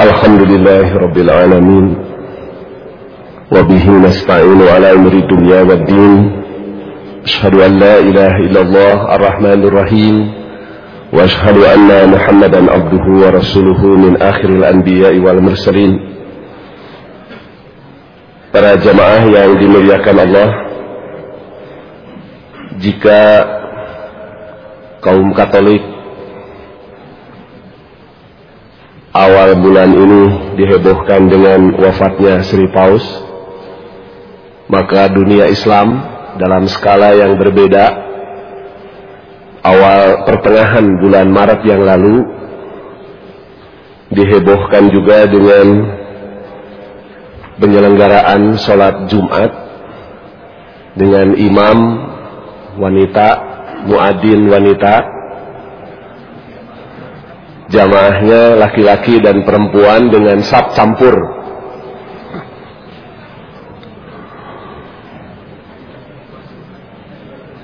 الحمد لله رب العالمين وبه نستعين على أمر الدنيا والدين أشهد أن لا إله إلا الله الرحمن الرحيم وأشهد أن محمدا عبده ورسوله من آخر الأنبياء والمرسلين Para jamaah yang dimuliakan Allah Jika kaum Katolik awal bulan ini dihebohkan dengan wafatnya Sri Paus, maka dunia Islam dalam skala yang berbeda, awal pertengahan bulan Maret yang lalu, dihebohkan juga dengan penyelenggaraan sholat Jumat dengan imam wanita, muadin wanita, jamaahnya laki-laki dan perempuan dengan sab campur.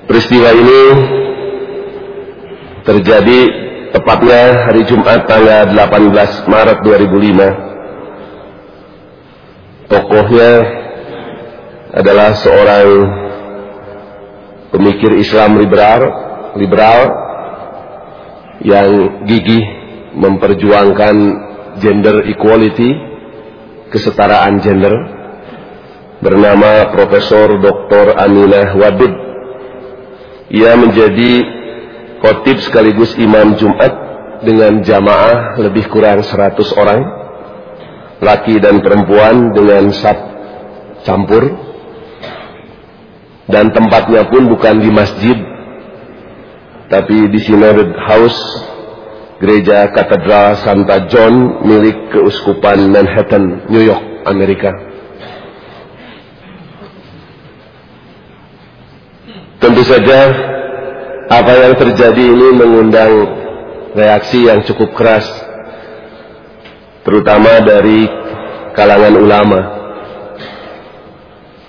Peristiwa ini terjadi tepatnya hari Jumat tanggal 18 Maret 2005. Tokohnya adalah seorang pemikir Islam liberal, liberal yang gigih memperjuangkan gender equality, kesetaraan gender, bernama Profesor Dr. Aminah Wadud. Ia menjadi khotib sekaligus imam Jumat dengan jamaah lebih kurang 100 orang, laki dan perempuan dengan sab campur, dan tempatnya pun bukan di masjid, tapi di Synod House Gereja Katedral Santa John milik Keuskupan Manhattan, New York, Amerika. Tentu saja apa yang terjadi ini mengundang reaksi yang cukup keras terutama dari kalangan ulama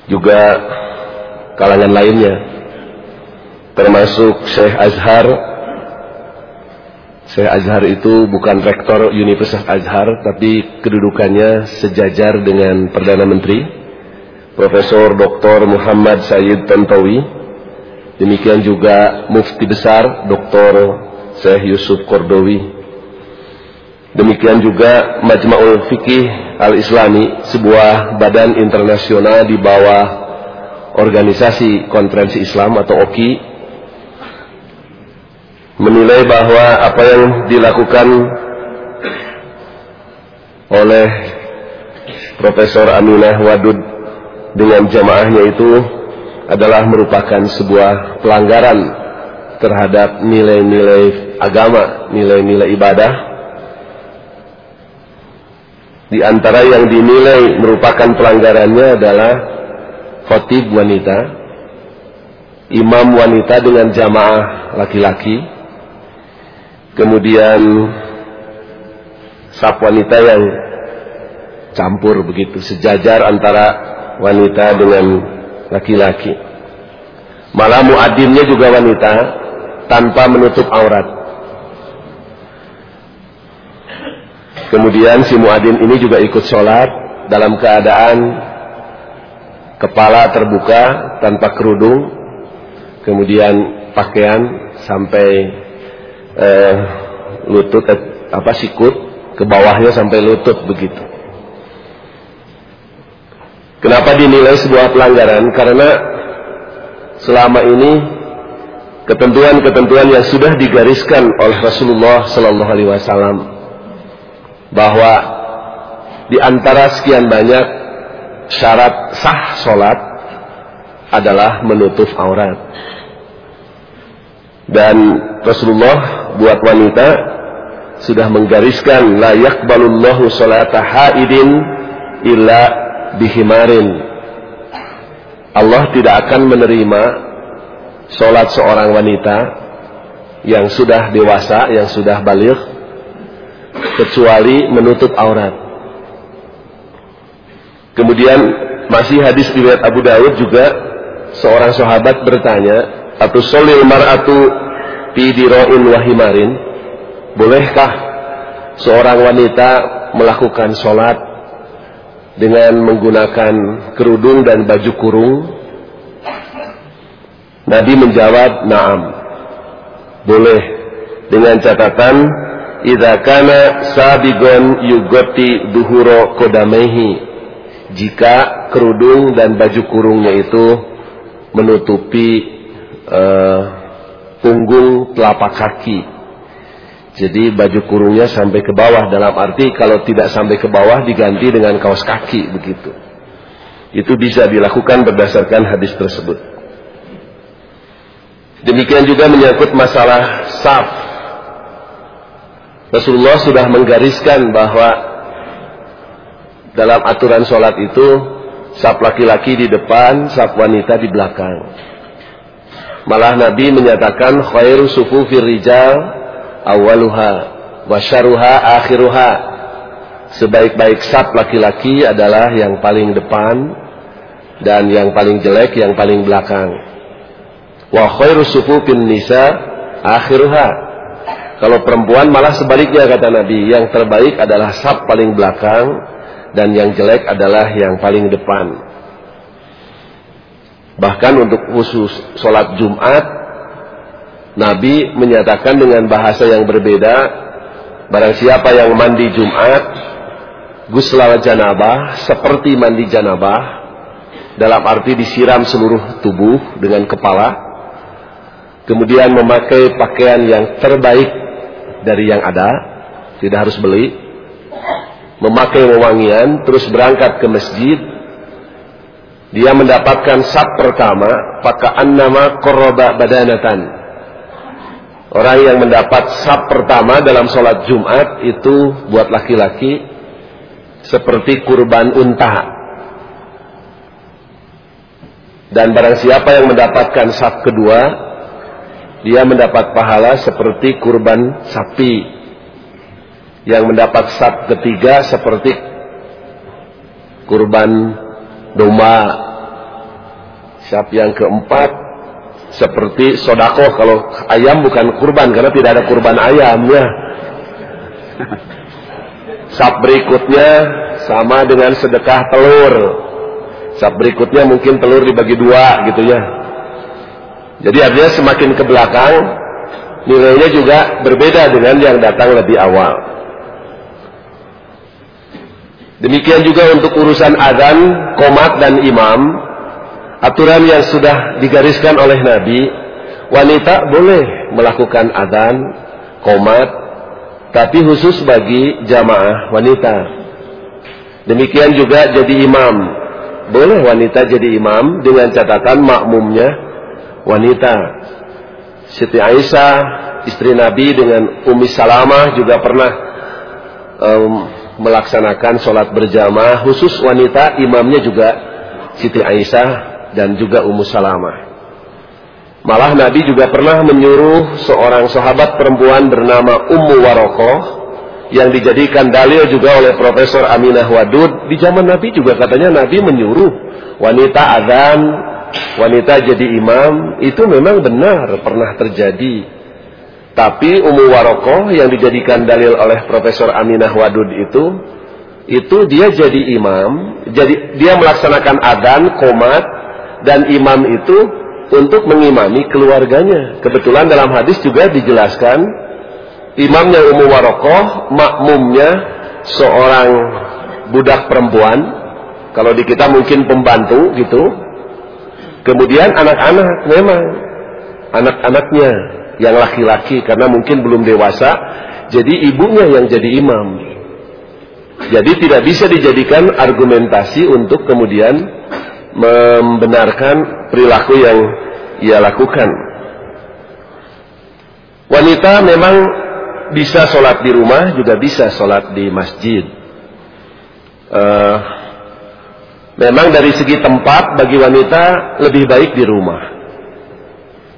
juga kalangan lainnya termasuk Syekh Azhar Syekh Azhar itu bukan rektor Universitas Azhar, tapi kedudukannya sejajar dengan Perdana Menteri, Profesor Dr. Muhammad Sayyid Tantawi. Demikian juga Mufti Besar Dr. Syekh Yusuf Kordowi. Demikian juga Majma'ul Fikih Al-Islami, sebuah badan internasional di bawah Organisasi Konferensi Islam atau OKI menilai bahwa apa yang dilakukan oleh Profesor Aminah Wadud dengan jamaahnya itu adalah merupakan sebuah pelanggaran terhadap nilai-nilai agama, nilai-nilai ibadah. Di antara yang dinilai merupakan pelanggarannya adalah khotib wanita, imam wanita dengan jamaah laki-laki, kemudian sap wanita yang campur begitu sejajar antara wanita dengan laki-laki. Malah muadinnya juga wanita tanpa menutup aurat. Kemudian si muadin ini juga ikut sholat dalam keadaan kepala terbuka tanpa kerudung kemudian pakaian sampai eh, lutut apa sikut ke bawahnya sampai lutut begitu. Kenapa dinilai sebuah pelanggaran? Karena selama ini ketentuan-ketentuan yang sudah digariskan oleh Rasulullah Sallallahu Alaihi Wasallam bahwa di antara sekian banyak syarat sah solat adalah menutup aurat dan Rasulullah buat wanita sudah menggariskan la yaqbalullahu salata haidin illa bihimarin. Allah tidak akan menerima solat seorang wanita yang sudah dewasa, yang sudah balik kecuali menutup aurat. Kemudian masih hadis riwayat Abu Dawud juga seorang sahabat bertanya, "Atu solil mar'atu fi diro'in wahimarin bolehkah seorang wanita melakukan sholat dengan menggunakan kerudung dan baju kurung? Nabi menjawab, "Na'am." Boleh dengan catatan idza kana sabigon yugoti duhuro kodamehi jika kerudung dan baju kurungnya itu menutupi uh, punggung telapak kaki jadi baju kurungnya sampai ke bawah dalam arti kalau tidak sampai ke bawah diganti dengan kaos kaki begitu itu bisa dilakukan berdasarkan hadis tersebut Demikian juga menyangkut masalah saf. Rasulullah sudah menggariskan bahwa dalam aturan sholat itu saf laki-laki di depan, saf wanita di belakang. Malah Nabi menyatakan khairu sufufir rijal awaluha wasyaruha akhiruha. Sebaik-baik saf laki-laki adalah yang paling depan dan yang paling jelek yang paling belakang. Wa khairu sufufin nisa akhiruha. Kalau perempuan malah sebaliknya kata Nabi, yang terbaik adalah sab paling belakang dan yang jelek adalah yang paling depan. Bahkan untuk khusus sholat Jumat, Nabi menyatakan dengan bahasa yang berbeda, barang siapa yang mandi Jumat, guslal janabah, seperti mandi janabah, dalam arti disiram seluruh tubuh dengan kepala, kemudian memakai pakaian yang terbaik dari yang ada, tidak harus beli, memakai wewangian, terus berangkat ke masjid, dia mendapatkan sab pertama, pakaan nama koroba badanatan. Orang yang mendapat sab pertama dalam sholat Jumat itu buat laki-laki seperti kurban unta. Dan barang siapa yang mendapatkan sab kedua, dia mendapat pahala seperti kurban sapi. Yang mendapat sab ketiga seperti kurban domba. Sab yang keempat seperti sodako. Kalau ayam bukan kurban karena tidak ada kurban ayamnya. Sab berikutnya sama dengan sedekah telur. Sab berikutnya mungkin telur dibagi dua gitu ya. Jadi artinya semakin ke belakang nilainya juga berbeda dengan yang datang lebih awal. Demikian juga untuk urusan adzan, komat dan imam, aturan yang sudah digariskan oleh Nabi, wanita boleh melakukan adzan, komat, tapi khusus bagi jamaah wanita. Demikian juga jadi imam. Boleh wanita jadi imam dengan catatan makmumnya wanita. Siti Aisyah, istri Nabi dengan Umi Salamah juga pernah um, melaksanakan sholat berjamaah khusus wanita imamnya juga Siti Aisyah dan juga Ummu Salamah. Malah Nabi juga pernah menyuruh seorang sahabat perempuan bernama Ummu Warokoh yang dijadikan dalil juga oleh Profesor Aminah Wadud. Di zaman Nabi juga katanya Nabi menyuruh wanita adzan wanita jadi imam itu memang benar pernah terjadi. Tapi Ummu Warokoh yang dijadikan dalil oleh Profesor Aminah Wadud itu, itu dia jadi imam, jadi dia melaksanakan adan, komat, dan imam itu untuk mengimami keluarganya. Kebetulan dalam hadis juga dijelaskan, imamnya Ummu Warokoh, makmumnya seorang budak perempuan, kalau di kita mungkin pembantu gitu, Kemudian anak-anak memang anak-anaknya yang laki-laki karena mungkin belum dewasa, jadi ibunya yang jadi imam. Jadi tidak bisa dijadikan argumentasi untuk kemudian membenarkan perilaku yang ia lakukan. Wanita memang bisa sholat di rumah, juga bisa sholat di masjid. Uh, Memang dari segi tempat bagi wanita lebih baik di rumah.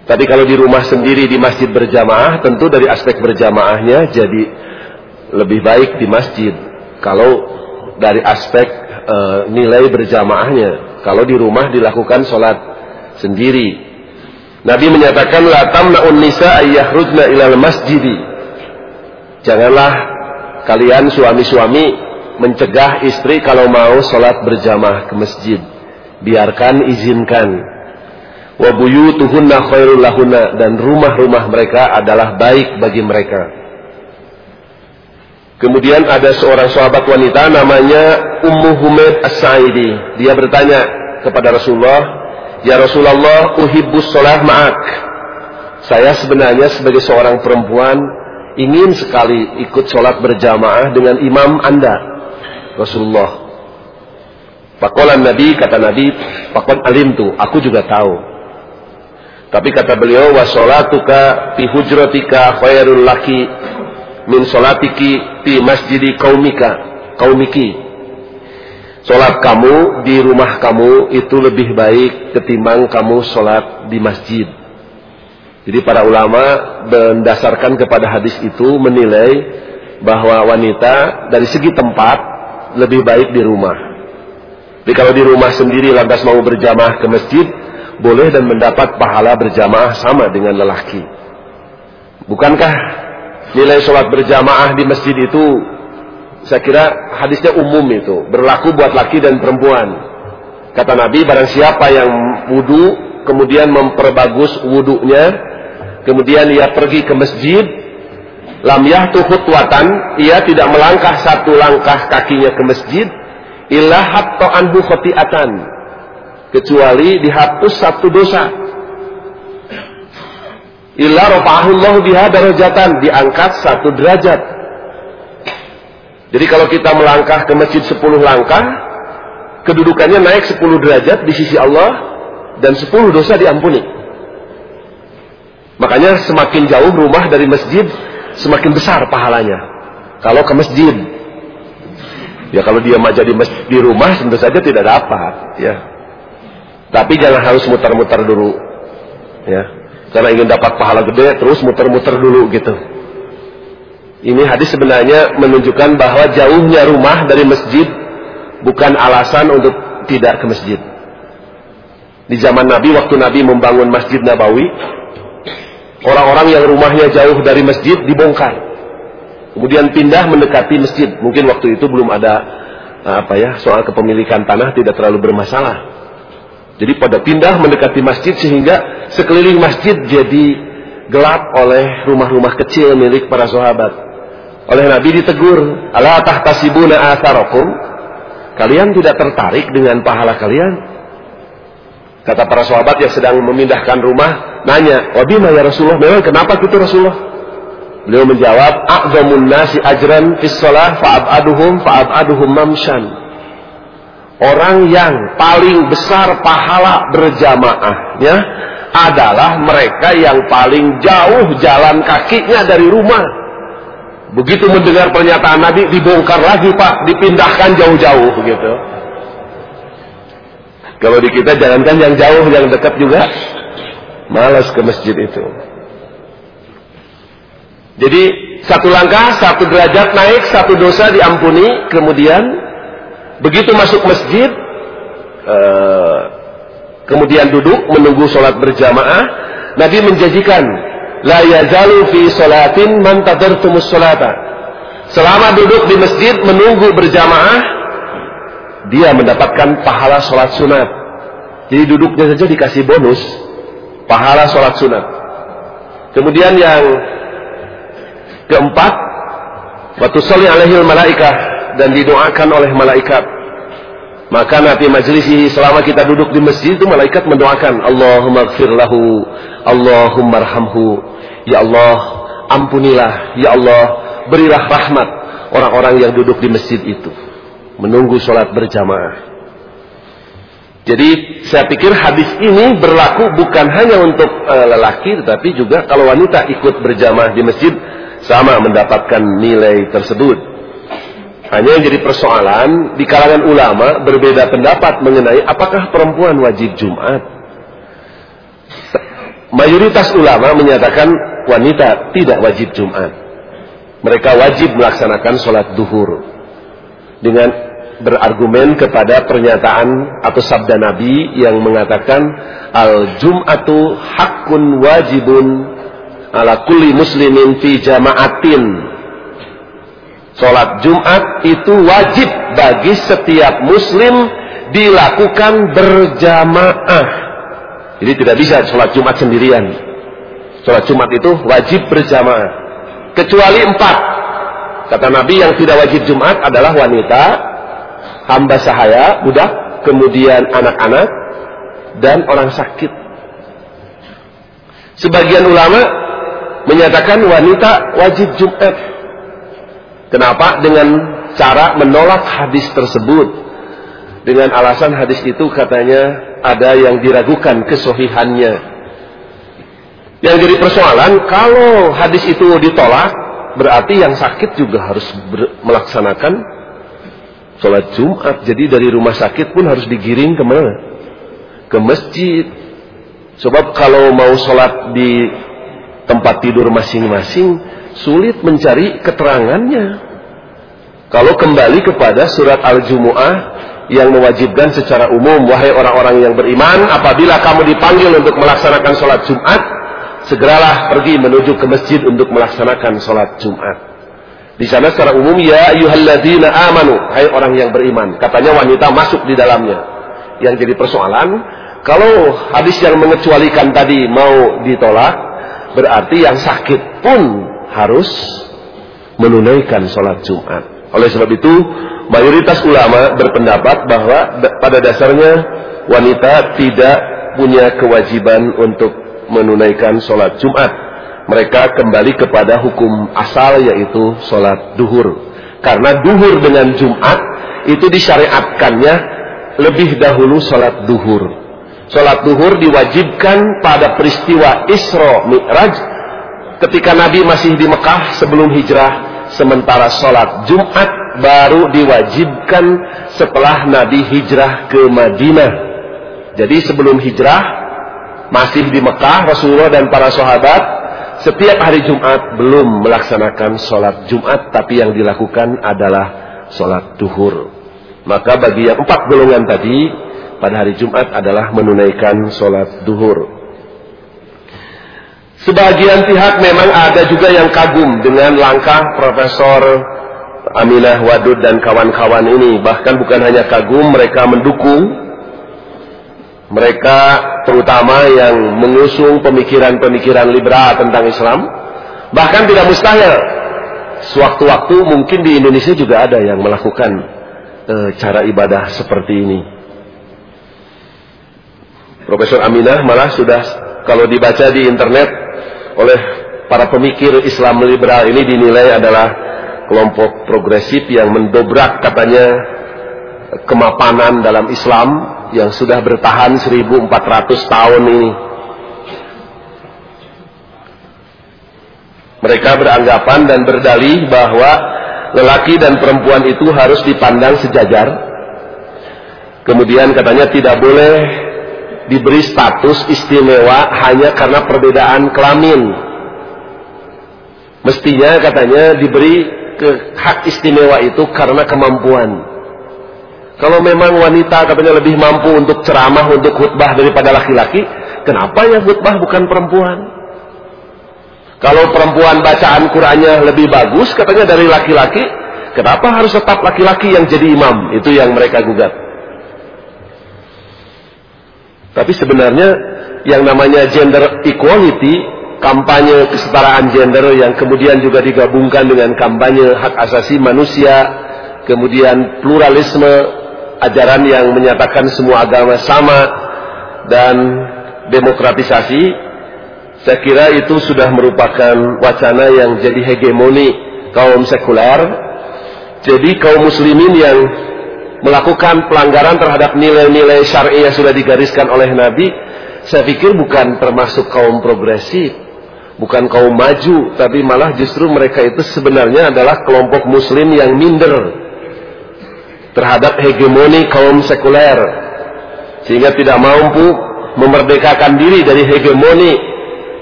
Tapi kalau di rumah sendiri di masjid berjamaah, tentu dari aspek berjamaahnya jadi lebih baik di masjid. Kalau dari aspek e, nilai berjamaahnya, kalau di rumah dilakukan sholat sendiri. Nabi menyatakan la tamna'un nisa ayyakhrujna ilal masjidi. Janganlah kalian suami-suami mencegah istri kalau mau sholat berjamaah ke masjid. Biarkan, izinkan. Wa buyutuhunna khairul lahunna dan rumah-rumah mereka adalah baik bagi mereka. Kemudian ada seorang sahabat wanita namanya Ummu Humaid As-Sa'idi. Dia bertanya kepada Rasulullah, "Ya Rasulullah, uhibbus shalah ma'ak." Saya sebenarnya sebagai seorang perempuan ingin sekali ikut sholat berjamaah dengan imam Anda, Rasulullah. Pakolan Nabi, kata Nabi, pakon alim tuh, aku juga tahu. Tapi kata beliau, wa sholatuka fi hujratika khairul laki min sholatiki fi masjidi kaumika, kaumiki. Sholat kamu di rumah kamu itu lebih baik ketimbang kamu sholat di masjid. Jadi para ulama mendasarkan kepada hadis itu menilai bahwa wanita dari segi tempat lebih baik di rumah. Jadi kalau di rumah sendiri lantas mau berjamaah ke masjid, boleh dan mendapat pahala berjamaah sama dengan lelaki. Bukankah nilai sholat berjamaah di masjid itu, saya kira hadisnya umum itu, berlaku buat laki dan perempuan. Kata Nabi, barang siapa yang wudhu, kemudian memperbagus wudhunya, kemudian ia pergi ke masjid, lam yahtu khutwatan, ia tidak melangkah satu langkah kakinya ke masjid, illa hatta anhu khotiatan kecuali dihapus satu dosa. Illa rafa'ahullahu biha darajatan diangkat satu derajat. Jadi kalau kita melangkah ke masjid 10 langkah kedudukannya naik 10 derajat di sisi Allah dan 10 dosa diampuni. Makanya semakin jauh rumah dari masjid semakin besar pahalanya. Kalau ke masjid. Ya kalau dia maju di, di rumah tentu saja tidak dapat, ya. Tapi jangan harus muter-muter dulu, ya. Karena ingin dapat pahala gede, terus muter-muter dulu gitu. Ini hadis sebenarnya menunjukkan bahwa jauhnya rumah dari masjid bukan alasan untuk tidak ke masjid. Di zaman Nabi, waktu Nabi membangun Masjid Nabawi, orang-orang yang rumahnya jauh dari masjid dibongkar kemudian pindah mendekati masjid. Mungkin waktu itu belum ada apa ya soal kepemilikan tanah tidak terlalu bermasalah. Jadi pada pindah mendekati masjid sehingga sekeliling masjid jadi gelap oleh rumah-rumah kecil milik para sahabat. Oleh Nabi ditegur, "Ala tahtasibuna atharakum?" Kalian tidak tertarik dengan pahala kalian? Kata para sahabat yang sedang memindahkan rumah, nanya, "Wabima ya Rasulullah? Memang kenapa gitu Rasulullah?" Beliau menjawab, "A'zamun nasi ajran fis shalah fa'abaduhum fa'abaduhum mamshan." Orang yang paling besar pahala berjamaahnya adalah mereka yang paling jauh jalan kakinya dari rumah. Begitu mendengar pernyataan Nabi dibongkar lagi Pak, dipindahkan jauh-jauh gitu. Kalau di kita jangankan yang jauh, yang dekat juga malas ke masjid itu. Jadi satu langkah, satu derajat naik, satu dosa diampuni. Kemudian begitu masuk masjid, uh, kemudian duduk menunggu sholat berjamaah. Nabi menjanjikan, la yazalu fi sholatin man tadartumus sholata. Selama duduk di masjid menunggu berjamaah, dia mendapatkan pahala sholat sunat. Jadi duduknya saja dikasih bonus pahala sholat sunat. Kemudian yang Keempat, waktu soli alaihil malaikah dan didoakan oleh malaikat. Maka nanti majlisi selama kita duduk di masjid itu malaikat mendoakan Allahumma gfir lahu, Allahumma arhamhu. Ya Allah, ampunilah, ya Allah, berilah rahmat orang-orang yang duduk di masjid itu. Menunggu sholat berjamaah. Jadi saya pikir hadis ini berlaku bukan hanya untuk uh, lelaki tetapi juga kalau wanita ikut berjamaah di masjid sama mendapatkan nilai tersebut. Hanya yang jadi persoalan di kalangan ulama berbeda pendapat mengenai apakah perempuan wajib Jumat. Mayoritas ulama menyatakan wanita tidak wajib Jumat. Mereka wajib melaksanakan sholat duhur dengan berargumen kepada pernyataan atau sabda Nabi yang mengatakan al Jum'atu hakun wajibun ala kulli muslimin fi jama'atin. Sholat Jumat itu wajib bagi setiap muslim dilakukan berjamaah. Jadi tidak bisa sholat Jumat sendirian. Sholat Jumat itu wajib berjamaah. Kecuali empat. Kata Nabi yang tidak wajib Jumat adalah wanita, hamba sahaya, budak, kemudian anak-anak, dan orang sakit. Sebagian ulama menyatakan wanita wajib Jumat. Kenapa? Dengan cara menolak hadis tersebut. Dengan alasan hadis itu katanya ada yang diragukan kesohihannya. Yang jadi persoalan, kalau hadis itu ditolak, berarti yang sakit juga harus melaksanakan sholat Jumat. Jadi dari rumah sakit pun harus digiring ke mana? Ke masjid. Sebab kalau mau sholat di tempat tidur masing-masing, sulit mencari keterangannya. Kalau kembali kepada surat Al-Jumu'ah yang mewajibkan secara umum, wahai orang-orang yang beriman, apabila kamu dipanggil untuk melaksanakan sholat Jumat, segeralah pergi menuju ke masjid untuk melaksanakan sholat Jumat. Di sana secara umum, ya ayuhalladzina amanu, hai orang yang beriman. Katanya wanita masuk di dalamnya. Yang jadi persoalan, kalau hadis yang mengecualikan tadi mau ditolak, berarti yang sakit pun harus menunaikan sholat Jumat. Oleh sebab itu, mayoritas ulama berpendapat bahwa pada dasarnya wanita tidak punya kewajiban untuk menunaikan sholat Jumat. Mereka kembali kepada hukum asal yaitu sholat duhur. Karena duhur dengan Jumat itu disyariatkannya lebih dahulu sholat duhur. Sholat duhur diwajibkan pada peristiwa Isra Mi'raj ketika Nabi masih di Mekah sebelum hijrah Sementara sholat Jumat baru diwajibkan setelah Nabi hijrah ke Madinah. Jadi sebelum hijrah masih di Mekah Rasulullah dan para sahabat setiap hari Jumat belum melaksanakan sholat Jumat tapi yang dilakukan adalah sholat duhur. Maka bagi yang empat golongan tadi pada hari Jumat adalah menunaikan sholat duhur. Sebagian pihak memang ada juga yang kagum dengan langkah Profesor Aminah Wadud dan kawan-kawan ini. Bahkan bukan hanya kagum, mereka mendukung. Mereka terutama yang mengusung pemikiran-pemikiran liberal tentang Islam. Bahkan tidak mustahil. Sewaktu-waktu mungkin di Indonesia juga ada yang melakukan e, cara ibadah seperti ini. Profesor Aminah malah sudah kalau dibaca di internet oleh para pemikir Islam liberal ini dinilai adalah kelompok progresif yang mendobrak katanya kemapanan dalam Islam yang sudah bertahan 1400 tahun ini. Mereka beranggapan dan berdalih bahwa lelaki dan perempuan itu harus dipandang sejajar. Kemudian katanya tidak boleh diberi status istimewa hanya karena perbedaan kelamin. Mestinya katanya diberi ke hak istimewa itu karena kemampuan. Kalau memang wanita katanya lebih mampu untuk ceramah, untuk khutbah daripada laki-laki, kenapa ya khutbah bukan perempuan? Kalau perempuan bacaan Qurannya lebih bagus katanya dari laki-laki, kenapa harus tetap laki-laki yang jadi imam? Itu yang mereka gugat. Tapi sebenarnya yang namanya gender equality, kampanye kesetaraan gender yang kemudian juga digabungkan dengan kampanye hak asasi manusia, kemudian pluralisme, ajaran yang menyatakan semua agama sama, dan demokratisasi, saya kira itu sudah merupakan wacana yang jadi hegemoni kaum sekuler. Jadi kaum muslimin yang melakukan pelanggaran terhadap nilai-nilai syar'i yang sudah digariskan oleh Nabi, saya pikir bukan termasuk kaum progresif, bukan kaum maju, tapi malah justru mereka itu sebenarnya adalah kelompok muslim yang minder terhadap hegemoni kaum sekuler sehingga tidak mampu memerdekakan diri dari hegemoni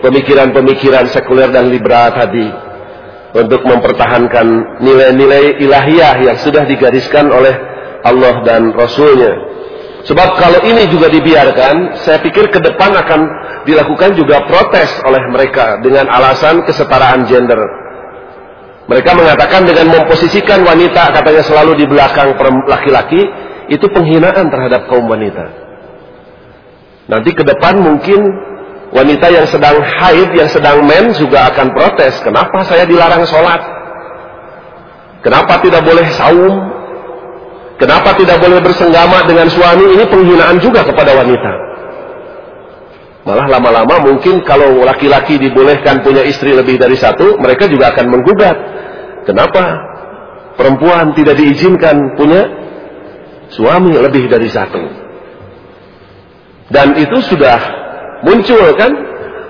pemikiran-pemikiran sekuler dan liberal tadi untuk mempertahankan nilai-nilai ilahiyah yang sudah digariskan oleh Allah dan Rasulnya. Sebab kalau ini juga dibiarkan, saya pikir ke depan akan dilakukan juga protes oleh mereka dengan alasan kesetaraan gender. Mereka mengatakan dengan memposisikan wanita katanya selalu di belakang laki-laki itu penghinaan terhadap kaum wanita. Nanti ke depan mungkin wanita yang sedang haid, yang sedang men juga akan protes. Kenapa saya dilarang sholat? Kenapa tidak boleh saum? Kenapa tidak boleh bersenggama dengan suami? Ini penghinaan juga kepada wanita. Malah lama-lama mungkin kalau laki-laki dibolehkan punya istri lebih dari satu, mereka juga akan menggugat. Kenapa perempuan tidak diizinkan punya suami lebih dari satu? Dan itu sudah muncul kan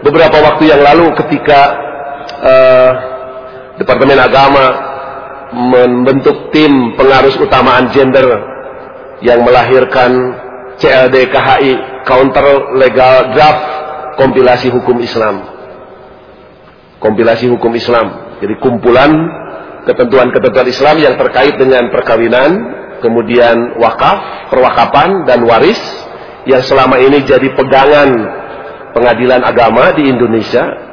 beberapa waktu yang lalu ketika uh, Departemen Agama membentuk tim pengarus utamaan gender yang melahirkan CLD KHI Counter Legal Draft Kompilasi Hukum Islam. Kompilasi Hukum Islam. Jadi kumpulan ketentuan-ketentuan Islam yang terkait dengan perkawinan, kemudian wakaf, perwakapan dan waris yang selama ini jadi pegangan pengadilan agama di Indonesia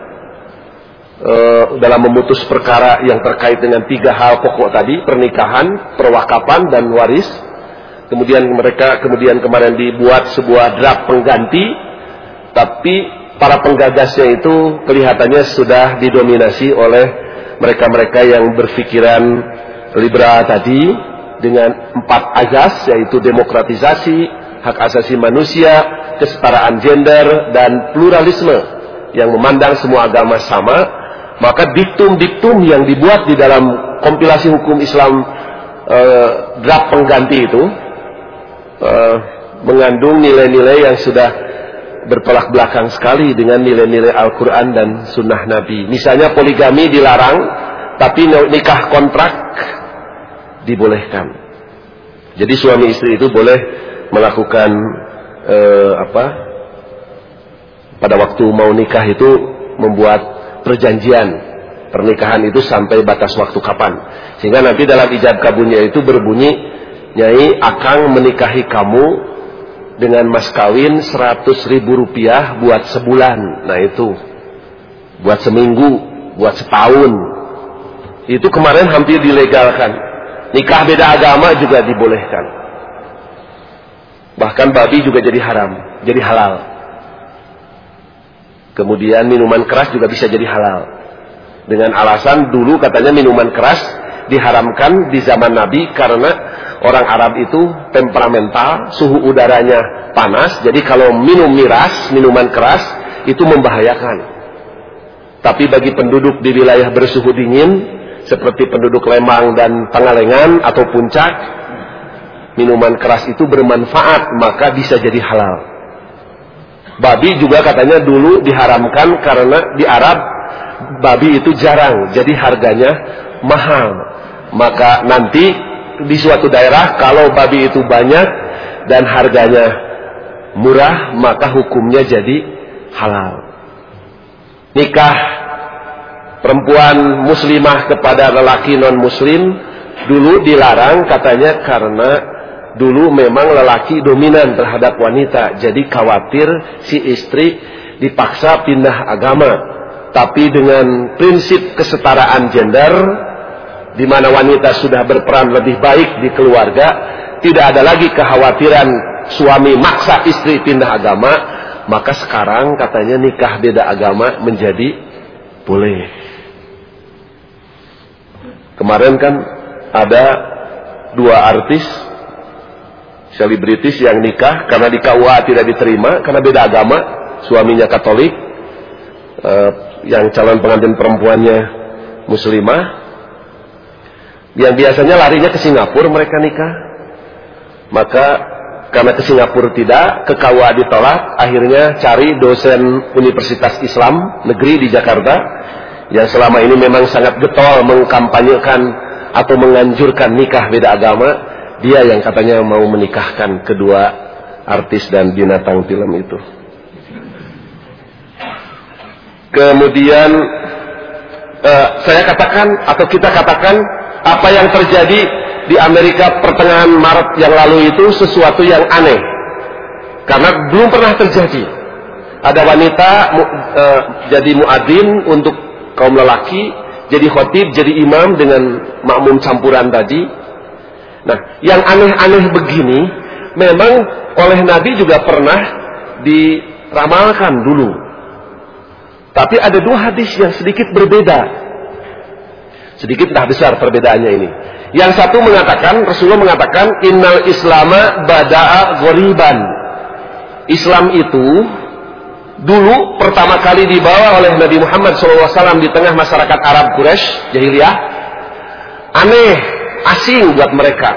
dalam memutus perkara yang terkait dengan tiga hal pokok tadi, pernikahan, perwakapan, dan waris. Kemudian mereka kemudian kemarin dibuat sebuah draft pengganti, tapi para penggagasnya itu kelihatannya sudah didominasi oleh mereka-mereka yang berpikiran liberal tadi dengan empat azas yaitu demokratisasi, hak asasi manusia, kesetaraan gender dan pluralisme yang memandang semua agama sama maka diktum-diktum yang dibuat di dalam kompilasi hukum Islam eh, draft pengganti itu eh, mengandung nilai-nilai yang sudah bertolak belakang sekali dengan nilai-nilai Al-Quran dan Sunnah Nabi. Misalnya poligami dilarang, tapi nikah kontrak dibolehkan. Jadi suami istri itu boleh melakukan eh, apa? Pada waktu mau nikah itu membuat perjanjian pernikahan itu sampai batas waktu kapan. Sehingga nanti dalam ijab kabulnya itu berbunyi, Nyai akan menikahi kamu dengan mas kawin 100 ribu rupiah buat sebulan. Nah itu. Buat seminggu, buat setahun. Itu kemarin hampir dilegalkan. Nikah beda agama juga dibolehkan. Bahkan babi juga jadi haram, jadi halal. Kemudian minuman keras juga bisa jadi halal. Dengan alasan dulu katanya minuman keras diharamkan di zaman Nabi karena orang Arab itu temperamental, suhu udaranya panas, jadi kalau minum miras, minuman keras itu membahayakan. Tapi bagi penduduk di wilayah bersuhu dingin seperti penduduk Lembang dan Pangalengan atau Puncak, minuman keras itu bermanfaat, maka bisa jadi halal. Babi juga katanya dulu diharamkan karena di Arab babi itu jarang, jadi harganya mahal. Maka nanti di suatu daerah kalau babi itu banyak dan harganya murah, maka hukumnya jadi halal. Nikah perempuan muslimah kepada lelaki non muslim dulu dilarang katanya karena dulu memang lelaki dominan terhadap wanita, jadi khawatir si istri dipaksa pindah agama. Tapi dengan prinsip kesetaraan gender, di mana wanita sudah berperan lebih baik di keluarga, tidak ada lagi kekhawatiran suami maksa istri pindah agama, maka sekarang katanya nikah beda agama menjadi boleh. Kemarin kan ada dua artis selebritis yang nikah karena di KUA tidak diterima karena beda agama, suaminya Katolik, uh, yang calon pengantin perempuannya Muslimah, yang biasanya larinya ke Singapura mereka nikah, maka karena ke Singapura tidak, ke KUA ditolak, akhirnya cari dosen Universitas Islam negeri di Jakarta yang selama ini memang sangat getol mengkampanyekan atau menganjurkan nikah beda agama dia yang katanya mau menikahkan kedua artis dan binatang film itu. Kemudian uh, saya katakan atau kita katakan apa yang terjadi di Amerika pertengahan Maret yang lalu itu sesuatu yang aneh. Karena belum pernah terjadi. Ada wanita uh, jadi muadzin untuk kaum lelaki jadi khotib, jadi imam dengan makmum campuran tadi. Nah, yang aneh-aneh begini memang oleh Nabi juga pernah diramalkan dulu. Tapi ada dua hadis yang sedikit berbeda. Sedikit dah besar perbedaannya ini. Yang satu mengatakan, Rasulullah mengatakan, Innal Islama bada'a ghoriban. Islam itu dulu pertama kali dibawa oleh Nabi Muhammad SAW di tengah masyarakat Arab Quraisy jahiliyah aneh, asing buat mereka.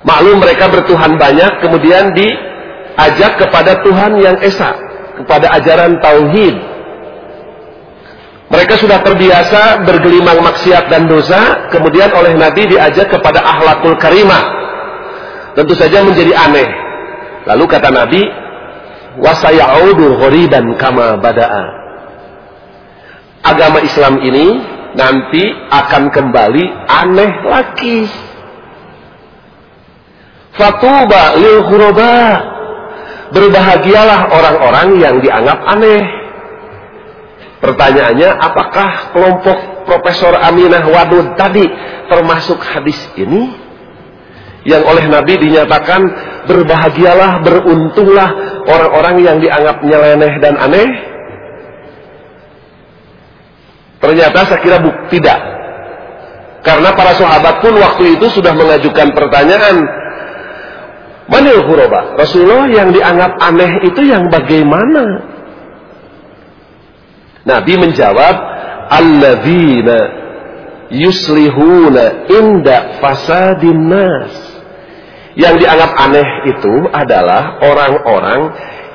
Maklum mereka bertuhan banyak, kemudian diajak kepada Tuhan yang esa, kepada ajaran tauhid. Mereka sudah terbiasa bergelimang maksiat dan dosa, kemudian oleh Nabi diajak kepada ahlakul karimah. Tentu saja menjadi aneh. Lalu kata Nabi, wasayaudu kama bada'a. Agama Islam ini nanti akan kembali aneh lagi. Fatuba lil khuraba. Berbahagialah orang-orang yang dianggap aneh. Pertanyaannya, apakah kelompok Profesor Aminah Wadud tadi termasuk hadis ini? Yang oleh Nabi dinyatakan berbahagialah, beruntunglah orang-orang yang dianggap nyeleneh dan aneh? Ternyata saya kira bukti tidak. Karena para sahabat pun waktu itu sudah mengajukan pertanyaan, Manil Huroba, Rasulullah yang dianggap aneh itu yang bagaimana? Nabi menjawab, Alladzina yuslihuna inda fasadin nas. Yang dianggap aneh itu adalah orang-orang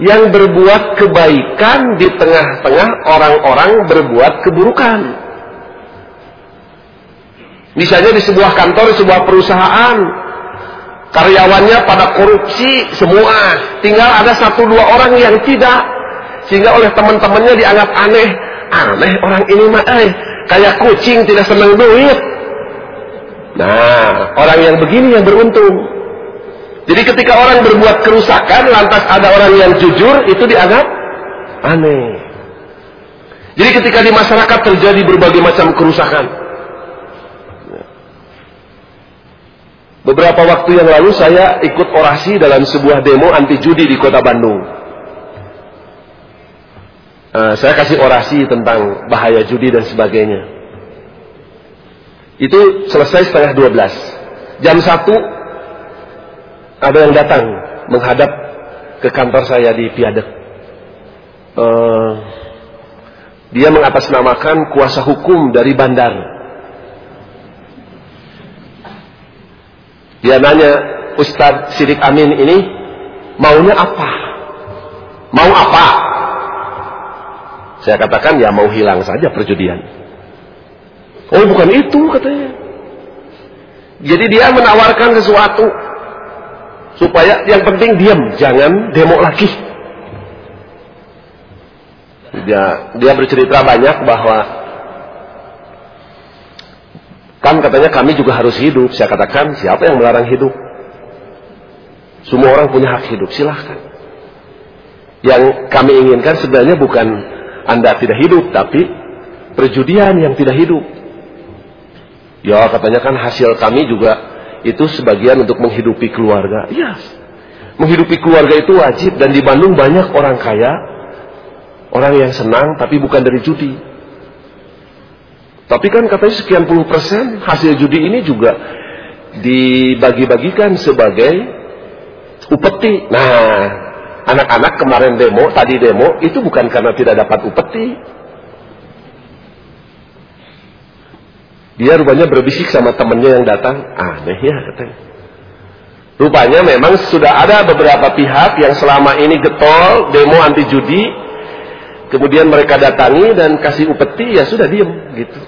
yang berbuat kebaikan di tengah-tengah orang-orang berbuat keburukan. Misalnya di sebuah kantor, di sebuah perusahaan, karyawannya pada korupsi semua, tinggal ada satu dua orang yang tidak, sehingga oleh teman-temannya dianggap aneh. Aneh orang ini mah, eh, kayak kucing tidak senang duit. Nah, orang yang begini yang beruntung. Jadi ketika orang berbuat kerusakan, lantas ada orang yang jujur, itu dianggap aneh. Jadi ketika di masyarakat terjadi berbagai macam kerusakan. Beberapa waktu yang lalu saya ikut orasi dalam sebuah demo anti judi di kota Bandung. Uh, saya kasih orasi tentang bahaya judi dan sebagainya. Itu selesai setengah 12. Jam 1 ada yang datang menghadap ke kantor saya di Piadek. Uh, dia mengatasnamakan kuasa hukum dari bandar. Dia nanya, Ustadz Sidik Amin ini maunya apa? Mau apa? Saya katakan ya mau hilang saja perjudian. Oh bukan itu katanya. Jadi dia menawarkan sesuatu Supaya yang penting diam, jangan demo lagi. Dia, dia bercerita banyak bahwa kan katanya kami juga harus hidup. Saya katakan siapa yang melarang hidup? Semua orang punya hak hidup, silahkan. Yang kami inginkan sebenarnya bukan Anda tidak hidup, tapi perjudian yang tidak hidup. Ya katanya kan hasil kami juga itu sebagian untuk menghidupi keluarga. Iya. Menghidupi keluarga itu wajib dan di Bandung banyak orang kaya, orang yang senang tapi bukan dari judi. Tapi kan katanya sekian puluh persen hasil judi ini juga dibagi-bagikan sebagai upeti. Nah, anak-anak kemarin demo, tadi demo, itu bukan karena tidak dapat upeti. Dia rupanya berbisik sama temennya yang datang. Aneh ya katanya. Rupanya memang sudah ada beberapa pihak yang selama ini getol demo anti judi. Kemudian mereka datangi dan kasih upeti ya sudah diem gitu.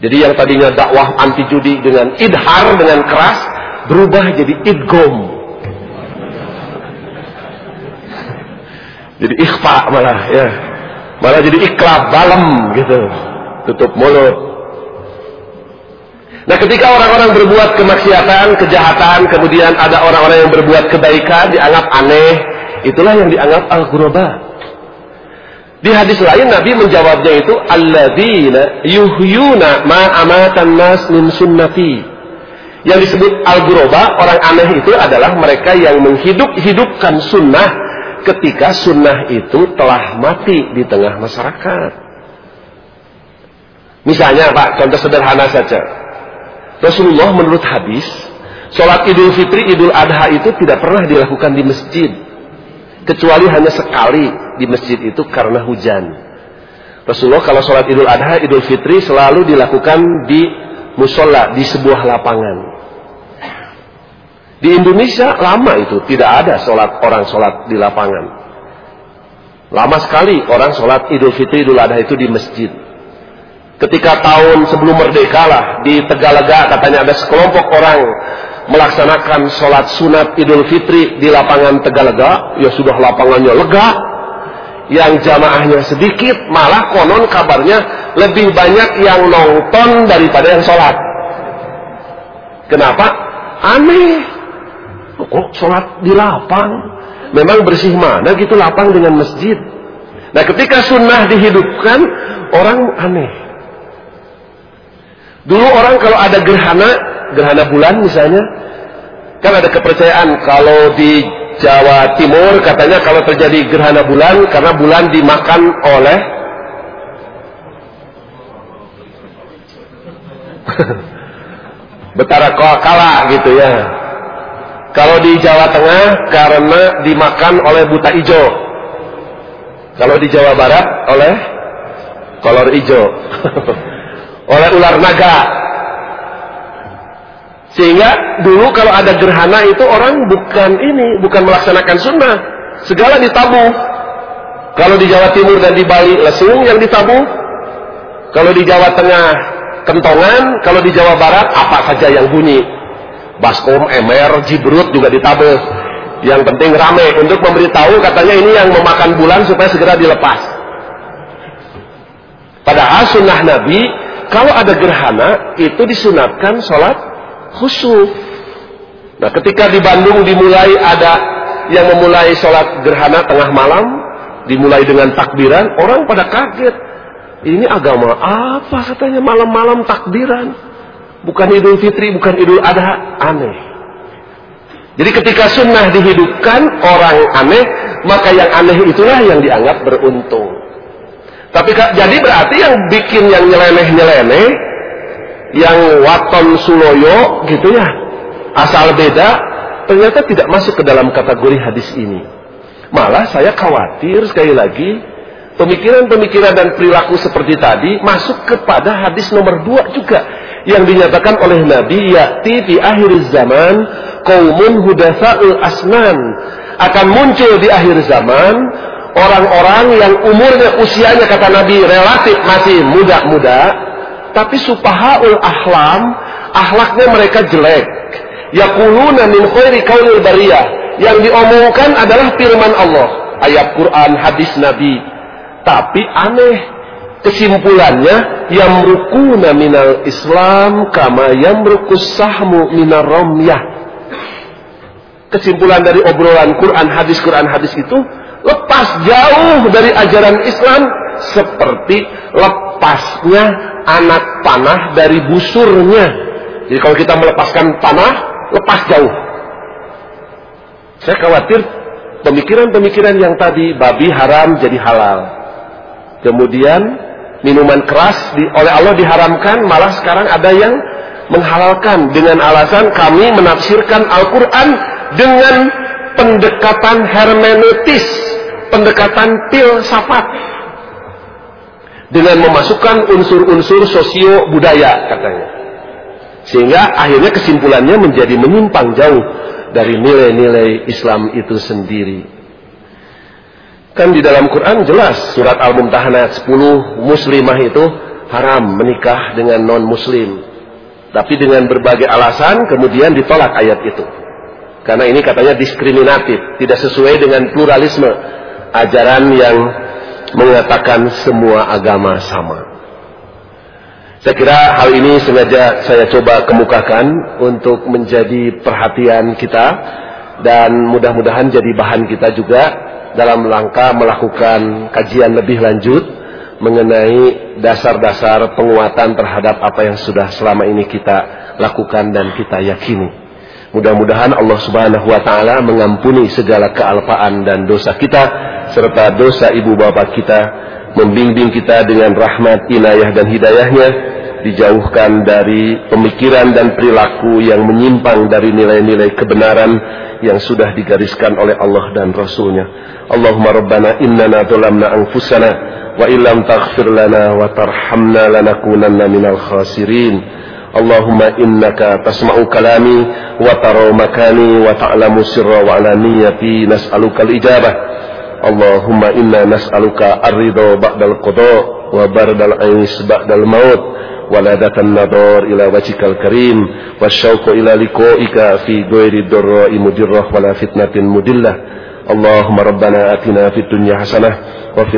Jadi yang tadinya dakwah anti judi dengan idhar dengan keras berubah jadi idgom. Jadi ikhfa malah ya. Malah jadi iklab balem gitu tutup mulut. Nah ketika orang-orang berbuat kemaksiatan, kejahatan, kemudian ada orang-orang yang berbuat kebaikan, dianggap aneh, itulah yang dianggap al-ghuraba. Di hadis lain Nabi menjawabnya itu alladzina yuhyuna ma amatan nas min sunnati. Yang disebut al-ghuraba, orang aneh itu adalah mereka yang menghidup-hidupkan sunnah ketika sunnah itu telah mati di tengah masyarakat. Misalnya Pak, contoh sederhana saja. Rasulullah menurut hadis, sholat idul fitri, idul adha itu tidak pernah dilakukan di masjid. Kecuali hanya sekali di masjid itu karena hujan. Rasulullah kalau sholat idul adha, idul fitri selalu dilakukan di musola, di sebuah lapangan. Di Indonesia lama itu tidak ada sholat orang sholat di lapangan. Lama sekali orang sholat Idul Fitri Idul Adha itu di masjid. Ketika tahun sebelum merdeka lah di Tegalega katanya ada sekelompok orang melaksanakan sholat sunat Idul Fitri di lapangan Tegalega, ya sudah lapangannya lega, yang jamaahnya sedikit, malah konon kabarnya lebih banyak yang nonton daripada yang sholat. Kenapa? Aneh. Kok sholat di lapang? Memang bersih mana gitu lapang dengan masjid? Nah ketika sunnah dihidupkan, orang aneh. Dulu orang kalau ada gerhana, gerhana bulan misalnya, kan ada kepercayaan kalau di Jawa Timur katanya kalau terjadi gerhana bulan karena bulan dimakan oleh betara kala gitu ya. Kalau di Jawa Tengah karena dimakan oleh buta ijo. Kalau di Jawa Barat oleh kolor ijo. oleh ular naga. Sehingga dulu kalau ada gerhana itu orang bukan ini, bukan melaksanakan sunnah. Segala ditabuh. Kalau di Jawa Timur dan di Bali lesung yang ditabuh. Kalau di Jawa Tengah kentongan, kalau di Jawa Barat apa saja yang bunyi baskom, emer, jibrut juga ditabel. Yang penting rame untuk memberitahu katanya ini yang memakan bulan supaya segera dilepas. Padahal sunnah Nabi kalau ada gerhana itu disunatkan sholat khusyuk. Nah ketika di Bandung dimulai ada yang memulai sholat gerhana tengah malam, dimulai dengan takbiran, orang pada kaget. Ini agama apa katanya malam-malam takbiran? bukan Idul Fitri, bukan Idul Adha, aneh. Jadi ketika sunnah dihidupkan orang aneh, maka yang aneh itulah yang dianggap beruntung. Tapi jadi berarti yang bikin yang nyeleneh-nyeleneh, yang waton suloyo gitu ya, asal beda, ternyata tidak masuk ke dalam kategori hadis ini. Malah saya khawatir sekali lagi pemikiran-pemikiran dan perilaku seperti tadi masuk kepada hadis nomor dua juga yang dinyatakan oleh Nabi yakti di akhir zaman kaumun hudasa'ul asnan akan muncul di akhir zaman orang-orang yang umurnya usianya kata Nabi relatif masih muda-muda tapi supahaul ahlam ahlaknya mereka jelek. Yakuluna min khairi kaulil bariyah. Yang diomongkan adalah firman Allah. Ayat Quran hadis Nabi. Tapi aneh Kesimpulannya, yamrukuna minal Islam kama yamrukus sahmu minar romyah. Kesimpulan dari obrolan Quran hadis Quran hadis itu lepas jauh dari ajaran Islam seperti lepasnya anak panah dari busurnya. Jadi kalau kita melepaskan panah, lepas jauh. Saya khawatir pemikiran-pemikiran yang tadi babi haram jadi halal. Kemudian minuman keras di, oleh Allah diharamkan, malah sekarang ada yang menghalalkan dengan alasan kami menafsirkan Al-Quran dengan pendekatan hermeneutis, pendekatan filsafat dengan memasukkan unsur-unsur sosio budaya katanya. Sehingga akhirnya kesimpulannya menjadi menyimpang jauh dari nilai-nilai Islam itu sendiri. Kan di dalam Quran jelas surat Al-Mumtahanat 10 muslimah itu haram menikah dengan non muslim. Tapi dengan berbagai alasan kemudian ditolak ayat itu. Karena ini katanya diskriminatif, tidak sesuai dengan pluralisme ajaran yang mengatakan semua agama sama. Saya kira hal ini sengaja saya coba kemukakan untuk menjadi perhatian kita dan mudah-mudahan jadi bahan kita juga dalam langkah melakukan kajian lebih lanjut mengenai dasar-dasar penguatan terhadap apa yang sudah selama ini kita lakukan dan kita yakini. Mudah-mudahan Allah Subhanahu wa taala mengampuni segala kealpaan dan dosa kita serta dosa ibu bapak kita, membimbing kita dengan rahmat, inayah dan hidayahnya, dijauhkan dari pemikiran dan perilaku yang menyimpang dari nilai-nilai kebenaran yang sudah digariskan oleh Allah dan Rasulnya. Allahumma Rabbana innana dhulamna anfusana wa illam taghfir lana wa tarhamna lanakunanna minal khasirin. Allahumma innaka tasma'u kalami wa tara makani wa ta'lamu sirra wa alaniyati nas'aluka al-ijabah. Allahumma inna nas'aluka ar-ridha ba'dal qada wa bardal ais ba'dal maut ولادة النظر إلى وجهك الكريم والشوق إلى لقائك في غير الضراء مدرة ولا فتنة مدلة اللهم ربنا آتنا في الدنيا حسنة وفي